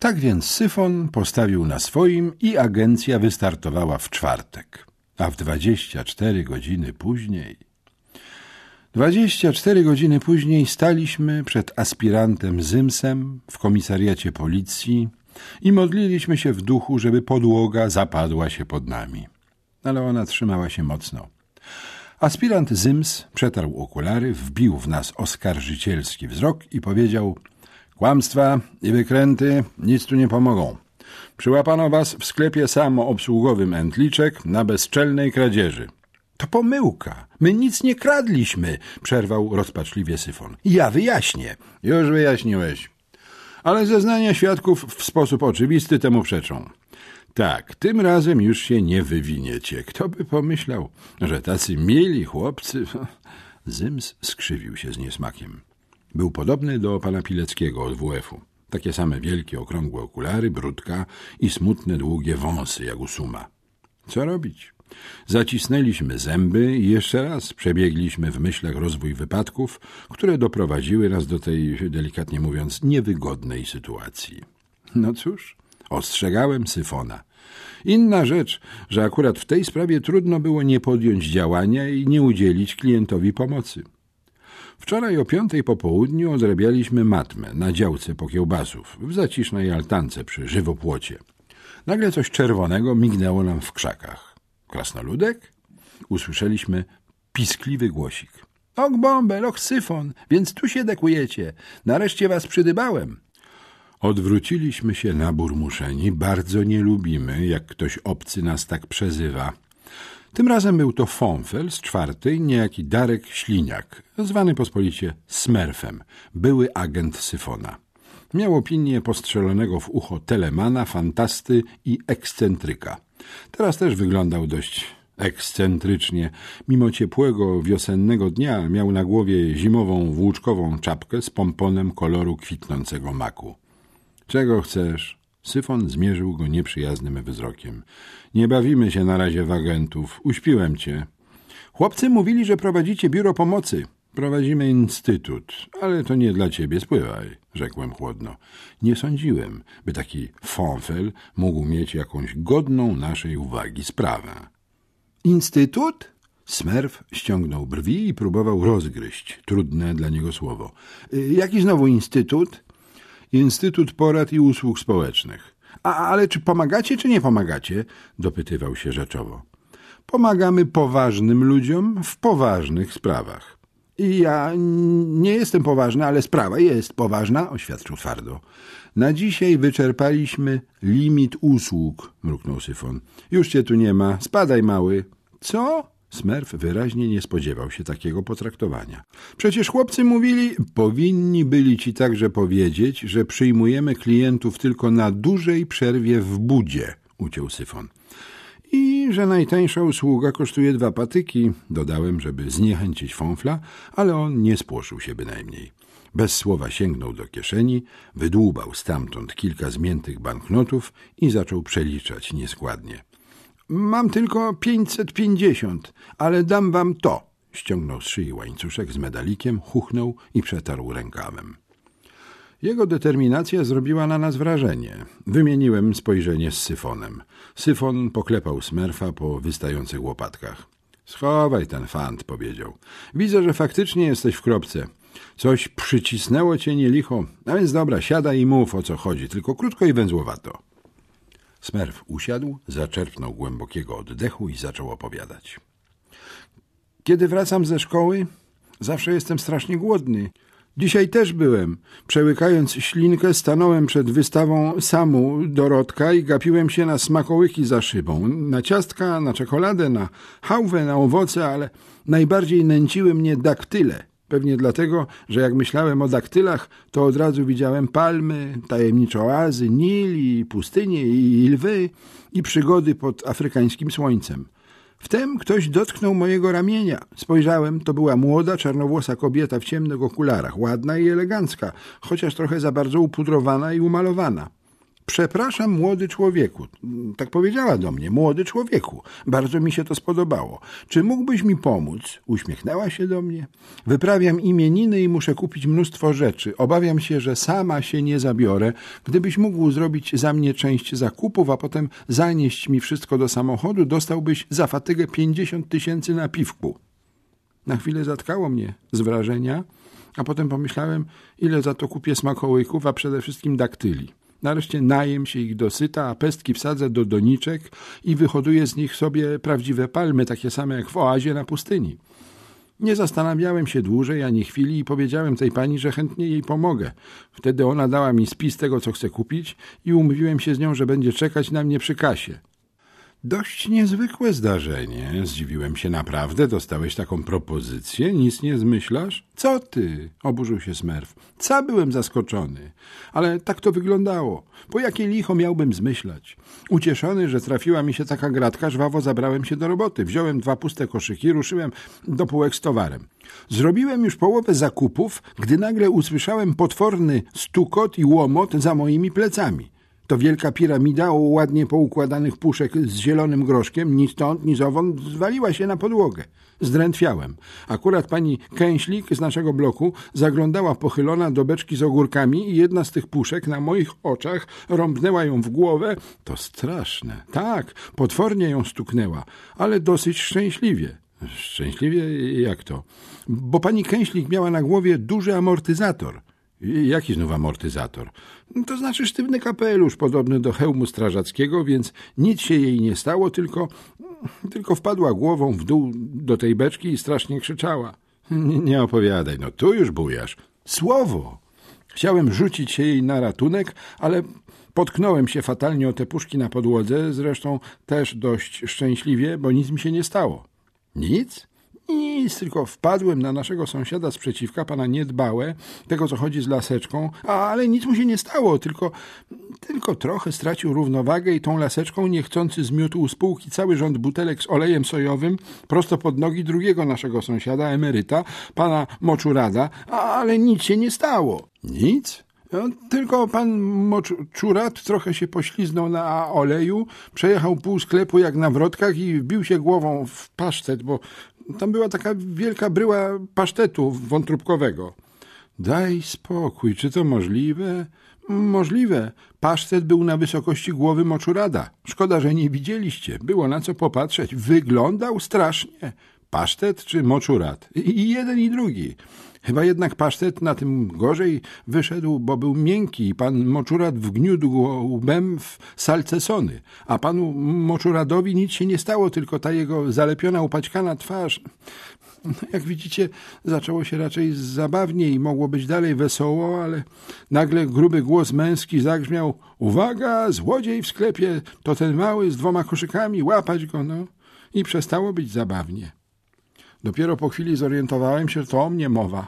Tak więc Syfon postawił na swoim i agencja wystartowała w czwartek, a w 24 godziny później... 24 godziny później staliśmy przed aspirantem Zymsem w komisariacie policji i modliliśmy się w duchu, żeby podłoga zapadła się pod nami. Ale ona trzymała się mocno. Aspirant Zyms przetarł okulary, wbił w nas oskarżycielski wzrok i powiedział Kłamstwa i wykręty nic tu nie pomogą. Przyłapano was w sklepie samoobsługowym Entliczek na bezczelnej kradzieży. To pomyłka. My nic nie kradliśmy, przerwał rozpaczliwie Syfon. Ja wyjaśnię. Już wyjaśniłeś. Ale zeznania świadków w sposób oczywisty temu przeczą. Tak, tym razem już się nie wywiniecie. Kto by pomyślał, że tacy mieli chłopcy... Zyms skrzywił się z niesmakiem. Był podobny do pana Pileckiego od WF-u. Takie same wielkie, okrągłe okulary, brudka i smutne, długie wąsy, jak u suma. Co robić? Zacisnęliśmy zęby i jeszcze raz przebiegliśmy w myślach rozwój wypadków, które doprowadziły nas do tej, delikatnie mówiąc, niewygodnej sytuacji. No cóż, ostrzegałem Syfona. Inna rzecz, że akurat w tej sprawie trudno było nie podjąć działania i nie udzielić klientowi pomocy. Wczoraj o piątej po południu odrabialiśmy matmę na działce po kiełbasów w zacisznej altance przy żywopłocie. Nagle coś czerwonego mignęło nam w krzakach. Krasnoludek? Usłyszeliśmy piskliwy głosik. Och, bąbel, och, syfon, więc tu się dekujecie. Nareszcie was przydybałem. Odwróciliśmy się na burmuszeni. Bardzo nie lubimy, jak ktoś obcy nas tak przezywa. Tym razem był to Fonfel z czwartej, niejaki Darek Śliniak, zwany pospolicie Smerfem, były agent Syfona. Miał opinię postrzelonego w ucho telemana, fantasty i ekscentryka. Teraz też wyglądał dość ekscentrycznie. Mimo ciepłego, wiosennego dnia miał na głowie zimową, włóczkową czapkę z pomponem koloru kwitnącego maku. Czego chcesz? Syfon zmierzył go nieprzyjaznym wzrokiem. Nie bawimy się na razie w agentów. Uśpiłem cię. Chłopcy mówili, że prowadzicie biuro pomocy. Prowadzimy instytut, ale to nie dla ciebie, spływaj, rzekłem chłodno. Nie sądziłem, by taki fonfel mógł mieć jakąś godną naszej uwagi sprawę. Instytut? Smerf ściągnął brwi i próbował rozgryźć trudne dla niego słowo. Jaki znowu instytut? Instytut Porad i Usług Społecznych. A, ale czy pomagacie, czy nie pomagacie? dopytywał się rzeczowo. Pomagamy poważnym ludziom w poważnych sprawach. I ja nie jestem poważna, ale sprawa jest poważna, oświadczył twardo. Na dzisiaj wyczerpaliśmy limit usług, mruknął Syfon. Już cię tu nie ma, spadaj mały. Co? Smerf wyraźnie nie spodziewał się takiego potraktowania. Przecież chłopcy mówili, powinni byli ci także powiedzieć, że przyjmujemy klientów tylko na dużej przerwie w budzie, uciął Syfon. I że najtańsza usługa kosztuje dwa patyki, dodałem, żeby zniechęcić fąfla, ale on nie spłoszył się bynajmniej. Bez słowa sięgnął do kieszeni, wydłubał stamtąd kilka zmiętych banknotów i zaczął przeliczać nieskładnie. Mam tylko pięćset pięćdziesiąt, ale dam wam to. Ściągnął z szyi łańcuszek z medalikiem, chuchnął i przetarł rękawem. Jego determinacja zrobiła na nas wrażenie. Wymieniłem spojrzenie z syfonem. Syfon poklepał smerfa po wystających łopatkach. Schowaj ten fant, powiedział. Widzę, że faktycznie jesteś w kropce. Coś przycisnęło cię nielicho. A więc dobra, siadaj i mów o co chodzi, tylko krótko i węzłowato. Smerf usiadł, zaczerpnął głębokiego oddechu i zaczął opowiadać. Kiedy wracam ze szkoły, zawsze jestem strasznie głodny. Dzisiaj też byłem. Przełykając ślinkę, stanąłem przed wystawą samu Dorotka i gapiłem się na smakołyki za szybą. Na ciastka, na czekoladę, na hałwę, na owoce, ale najbardziej nęciły mnie daktyle. Pewnie dlatego, że jak myślałem o daktylach, to od razu widziałem palmy, tajemnicze oazy, Nil i pustynie i lwy i przygody pod afrykańskim słońcem. Wtem ktoś dotknął mojego ramienia. Spojrzałem, to była młoda, czarnowłosa kobieta w ciemnych okularach, ładna i elegancka, chociaż trochę za bardzo upudrowana i umalowana. Przepraszam, młody człowieku. Tak powiedziała do mnie, młody człowieku. Bardzo mi się to spodobało. Czy mógłbyś mi pomóc? Uśmiechnęła się do mnie. Wyprawiam imieniny i muszę kupić mnóstwo rzeczy. Obawiam się, że sama się nie zabiorę. Gdybyś mógł zrobić za mnie część zakupów, a potem zanieść mi wszystko do samochodu, dostałbyś za fatygę pięćdziesiąt tysięcy na piwku. Na chwilę zatkało mnie z wrażenia, a potem pomyślałem, ile za to kupię smakołyków, a przede wszystkim daktyli. Nareszcie najem się ich dosyta, a pestki wsadzę do doniczek i wyhoduję z nich sobie prawdziwe palmy, takie same jak w oazie na pustyni. Nie zastanawiałem się dłużej ani chwili i powiedziałem tej pani, że chętnie jej pomogę. Wtedy ona dała mi spis tego, co chcę kupić i umówiłem się z nią, że będzie czekać na mnie przy kasie. Dość niezwykłe zdarzenie. Zdziwiłem się naprawdę. Dostałeś taką propozycję? Nic nie zmyślasz? Co ty? Oburzył się Smerf. Ca byłem zaskoczony. Ale tak to wyglądało. Po jakie licho miałbym zmyślać? Ucieszony, że trafiła mi się taka gratka, żwawo zabrałem się do roboty. Wziąłem dwa puste koszyki, ruszyłem do półek z towarem. Zrobiłem już połowę zakupów, gdy nagle usłyszałem potworny stukot i łomot za moimi plecami. To wielka piramida o ładnie poukładanych puszek z zielonym groszkiem, ni stąd, ni zowąd, zwaliła się na podłogę. Zdrętwiałem. Akurat pani Kęślik z naszego bloku zaglądała pochylona do beczki z ogórkami i jedna z tych puszek na moich oczach rąbnęła ją w głowę. To straszne. Tak, potwornie ją stuknęła, ale dosyć szczęśliwie. Szczęśliwie jak to? Bo pani Kęślik miała na głowie duży amortyzator – Jaki znów amortyzator? To znaczy sztywny kapelusz, podobny do hełmu strażackiego, więc nic się jej nie stało, tylko, tylko wpadła głową w dół do tej beczki i strasznie krzyczała. Nie, opowiadaj, no tu już bujasz. Słowo! Chciałem rzucić się jej na ratunek, ale potknąłem się fatalnie o te puszki na podłodze, zresztą też dość szczęśliwie, bo nic mi się nie stało. Nic? Nic, tylko wpadłem na naszego sąsiada sprzeciwka, pana niedbałe, tego co chodzi z laseczką, ale nic mu się nie stało, tylko, tylko trochę stracił równowagę i tą laseczką niechcący zmiótł z półki cały rząd butelek z olejem sojowym prosto pod nogi drugiego naszego sąsiada, emeryta, pana Moczurada, ale nic się nie stało. Nic? No, tylko pan Moczurat trochę się pośliznął na oleju, przejechał pół sklepu jak na wrotkach i wbił się głową w pasztet, bo tam była taka wielka bryła pasztetu wątróbkowego. Daj spokój, czy to możliwe? Możliwe. Pasztet był na wysokości głowy moczurada. Szkoda, że nie widzieliście. Było na co popatrzeć. Wyglądał strasznie. Pasztet czy moczurad? I jeden i drugi. Chyba jednak pasztet na tym gorzej wyszedł, bo był miękki i pan Moczurat wgniódł łbem w salcesony, a panu Moczuradowi nic się nie stało, tylko ta jego zalepiona, upaćkana twarz. Jak widzicie, zaczęło się raczej zabawnie i mogło być dalej wesoło, ale nagle gruby głos męski zagrzmiał Uwaga, złodziej w sklepie, to ten mały z dwoma koszykami, łapać go, no. I przestało być zabawnie. Dopiero po chwili zorientowałem się, to o mnie mowa.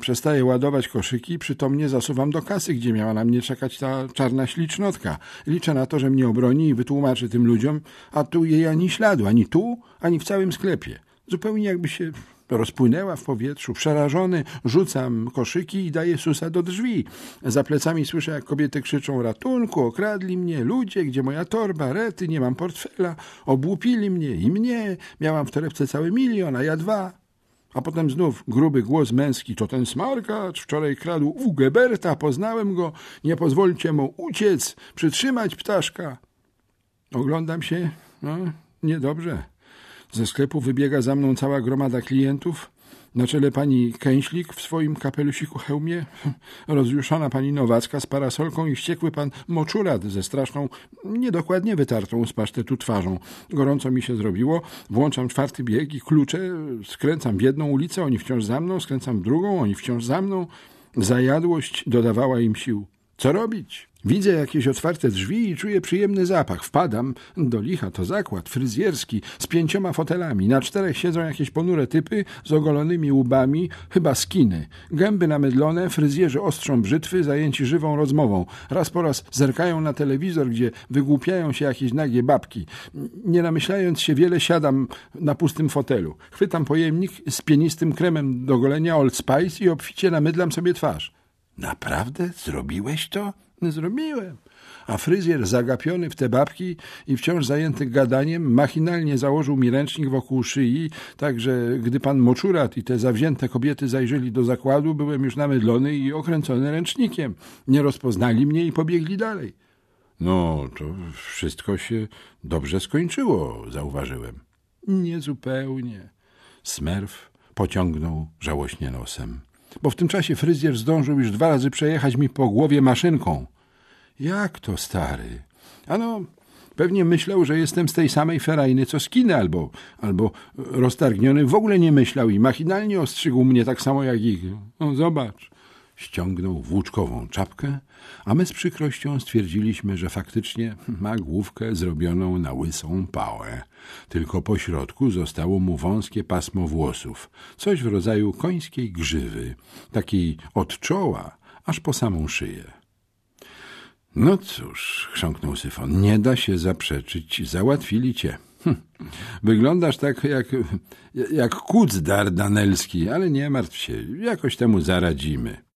Przestaję ładować koszyki, przytomnie zasuwam do kasy, gdzie miała na mnie czekać ta czarna ślicznotka. Liczę na to, że mnie obroni i wytłumaczy tym ludziom, a tu jej ani śladu, ani tu, ani w całym sklepie. Zupełnie jakby się rozpłynęła w powietrzu. Przerażony rzucam koszyki i daję susa do drzwi. Za plecami słyszę, jak kobiety krzyczą ratunku, okradli mnie, ludzie, gdzie moja torba, rety, nie mam portfela, obłupili mnie i mnie, miałam w torebce cały milion, a ja dwa. A potem znów gruby głos męski, to ten smarkacz, wczoraj kradł u Geberta, poznałem go, nie pozwólcie mu uciec, przytrzymać ptaszka. Oglądam się, no, niedobrze. Ze sklepu wybiega za mną cała gromada klientów. Na czele pani Kęślik w swoim kapelusiku hełmie, rozjuszona pani Nowacka z parasolką i wściekły pan Moczurat ze straszną, niedokładnie wytartą z pasztetu twarzą. Gorąco mi się zrobiło, włączam czwarty bieg i klucze, skręcam w jedną ulicę, oni wciąż za mną, skręcam w drugą, oni wciąż za mną. Zajadłość dodawała im sił. Co robić? Widzę jakieś otwarte drzwi i czuję przyjemny zapach. Wpadam do licha, to zakład fryzjerski z pięcioma fotelami. Na czterech siedzą jakieś ponure typy z ogolonymi łbami, chyba skiny. Gęby namydlone, fryzjerzy ostrzą brzytwy, zajęci żywą rozmową. Raz po raz zerkają na telewizor, gdzie wygłupiają się jakieś nagie babki. Nie namyślając się wiele, siadam na pustym fotelu. Chwytam pojemnik z pienistym kremem do golenia Old Spice i obficie namydlam sobie twarz. Naprawdę? Zrobiłeś to? Zrobiłem. A fryzjer zagapiony w te babki i wciąż zajęty gadaniem machinalnie założył mi ręcznik wokół szyi, tak że gdy pan Moczurat i te zawzięte kobiety zajrzeli do zakładu, byłem już namydlony i okręcony ręcznikiem. Nie rozpoznali mnie i pobiegli dalej. No, to wszystko się dobrze skończyło, zauważyłem. Niezupełnie. Smerf pociągnął żałośnie nosem, bo w tym czasie fryzjer zdążył już dwa razy przejechać mi po głowie maszynką. Jak to, stary? Ano, pewnie myślał, że jestem z tej samej ferajny co skiny, albo, albo roztargniony w ogóle nie myślał i machinalnie ostrzygł mnie tak samo jak ich. No, zobacz. Ściągnął włóczkową czapkę, a my z przykrością stwierdziliśmy, że faktycznie ma główkę zrobioną na łysą pałę. Tylko po środku zostało mu wąskie pasmo włosów, coś w rodzaju końskiej grzywy, takiej od czoła aż po samą szyję. No cóż, chrząknął Syfon, nie da się zaprzeczyć, załatwili cię. Hm. Wyglądasz tak jak, jak kuc dardanelski, ale nie martw się, jakoś temu zaradzimy.